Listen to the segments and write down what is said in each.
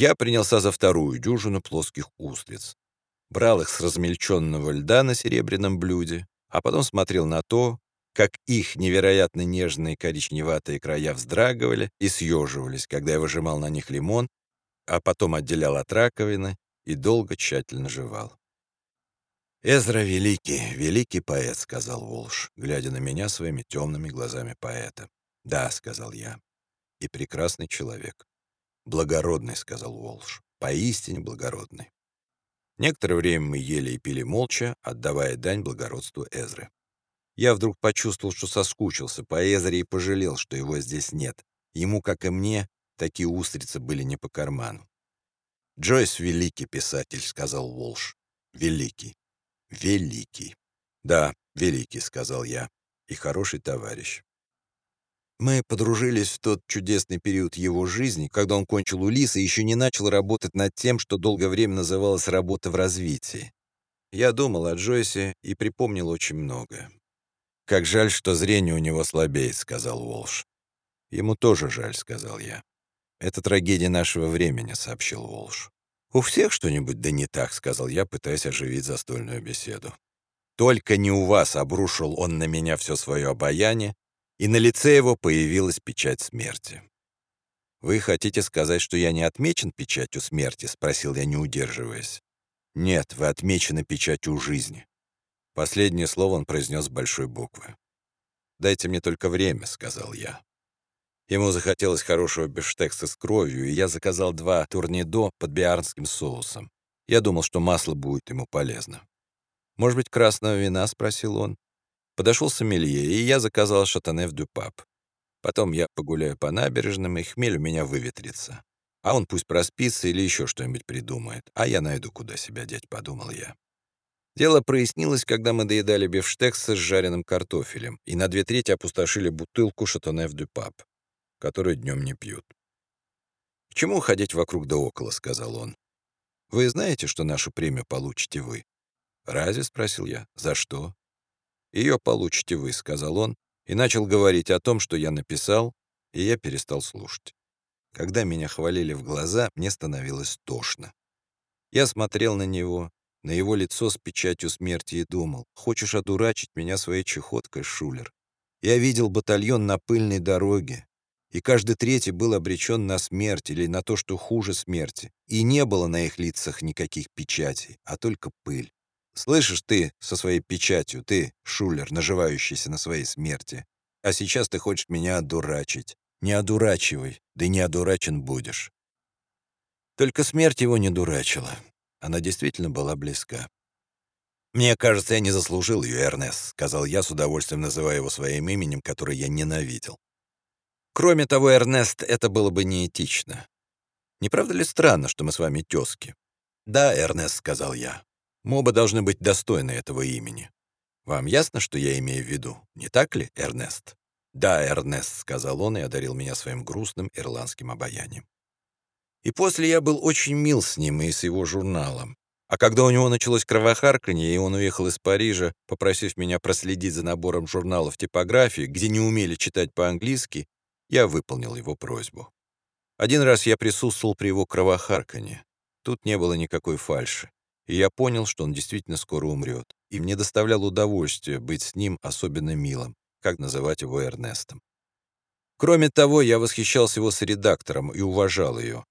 Я принялся за вторую дюжину плоских устриц. Брал их с размельченного льда на серебряном блюде, а потом смотрел на то, как их невероятно нежные коричневатые края вздрагивали и съеживались, когда я выжимал на них лимон, а потом отделял от раковины и долго тщательно жевал. «Эзра великий, великий поэт», — сказал Волш, глядя на меня своими темными глазами поэта. «Да», — сказал я, — «и прекрасный человек». «Благородный», — сказал Волш, — «поистине благородный». Некоторое время мы ели и пили молча, отдавая дань благородству Эзры. Я вдруг почувствовал, что соскучился по Эзре и пожалел, что его здесь нет. Ему, как и мне, такие устрицы были не по карману. «Джойс — великий писатель», — сказал Волш. «Великий. Великий». «Да, великий», — сказал я. «И хороший товарищ». Мы подружились в тот чудесный период его жизни, когда он кончил Улис и еще не начал работать над тем, что долгое время называлось «работа в развитии». Я думал о Джойсе и припомнил очень многое. «Как жаль, что зрение у него слабеет», — сказал Волш. «Ему тоже жаль», — сказал я. «Это трагедия нашего времени», — сообщил Волш. «У всех что-нибудь да не так», — сказал я, пытаясь оживить застольную беседу. «Только не у вас», — обрушил он на меня все свое обаяние, и на лице его появилась печать смерти. «Вы хотите сказать, что я не отмечен печатью смерти?» — спросил я, не удерживаясь. «Нет, вы отмечены печатью жизни». Последнее слово он произнес с большой буквы. «Дайте мне только время», — сказал я. Ему захотелось хорошего бифштекса с кровью, и я заказал два турнидо под биарнским соусом. Я думал, что масло будет ему полезно. «Может быть, красного вина?» — спросил он. Подошел сомелье, и я заказал шатане в дюпап. Потом я погуляю по набережным, и хмель у меня выветрится. А он пусть проспится или еще что-нибудь придумает, а я найду, куда себя деть, подумал я. Дело прояснилось, когда мы доедали бифштексы с жареным картофелем и на две трети опустошили бутылку шатане в дюпап, которую днем не пьют. «К чему ходить вокруг да около?» — сказал он. «Вы знаете, что нашу премию получите вы?» «Разве?» — спросил я. «За что?» «Ее получите вы», — сказал он, и начал говорить о том, что я написал, и я перестал слушать. Когда меня хвалили в глаза, мне становилось тошно. Я смотрел на него, на его лицо с печатью смерти и думал, «Хочешь одурачить меня своей чехоткой, Шулер?» Я видел батальон на пыльной дороге, и каждый третий был обречен на смерть или на то, что хуже смерти, и не было на их лицах никаких печатей, а только пыль. Слышишь ты со своей печатью, ты, шулер, наживающийся на своей смерти. А сейчас ты хочешь меня одурачить. Не одурачивай, да не одурачен будешь. Только смерть его не дурачила. Она действительно была близка. «Мне кажется, я не заслужил ее, Эрнест», — сказал я, с удовольствием называя его своим именем, которое я ненавидел. «Кроме того, Эрнест, это было бы неэтично. Не правда ли странно, что мы с вами тезки?» «Да, Эрнест», — сказал я. Мы должны быть достойны этого имени. Вам ясно, что я имею в виду, не так ли, Эрнест?» «Да, Эрнест», — сказал он и одарил меня своим грустным ирландским обаянием. И после я был очень мил с ним и с его журналом. А когда у него началось кровохарканье, и он уехал из Парижа, попросив меня проследить за набором журналов типографии, где не умели читать по-английски, я выполнил его просьбу. Один раз я присутствовал при его кровохарканье. Тут не было никакой фальши и я понял, что он действительно скоро умрет, и мне доставляло удовольствие быть с ним особенно милым, как называть его Эрнестом. Кроме того, я восхищался его с редактором и уважал ее.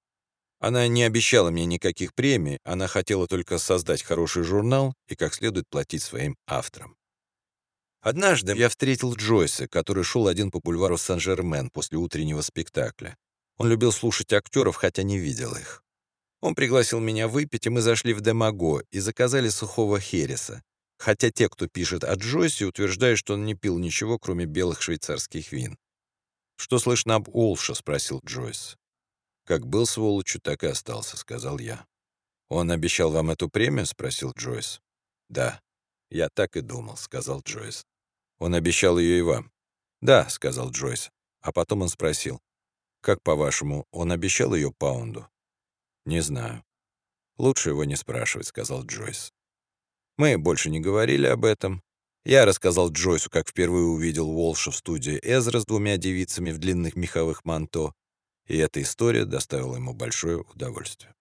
Она не обещала мне никаких премий, она хотела только создать хороший журнал и как следует платить своим авторам. Однажды я встретил Джойса, который шел один по бульвару Сан-Жермен после утреннего спектакля. Он любил слушать актеров, хотя не видел их. Он пригласил меня выпить, и мы зашли в Демаго и заказали сухого хереса. Хотя те, кто пишет о Джойсе, утверждают, что он не пил ничего, кроме белых швейцарских вин. «Что слышно об Олше?» — спросил Джойс. «Как был сволочью, так и остался», — сказал я. «Он обещал вам эту премию?» — спросил Джойс. «Да». «Я так и думал», — сказал Джойс. «Он обещал ее и вам?» «Да», — сказал Джойс. А потом он спросил. «Как, по-вашему, он обещал ее Паунду?» «Не знаю». «Лучше его не спрашивать», — сказал Джойс. Мы больше не говорили об этом. Я рассказал Джойсу, как впервые увидел Уолша в студии Эзра с двумя девицами в длинных меховых манто, и эта история доставила ему большое удовольствие.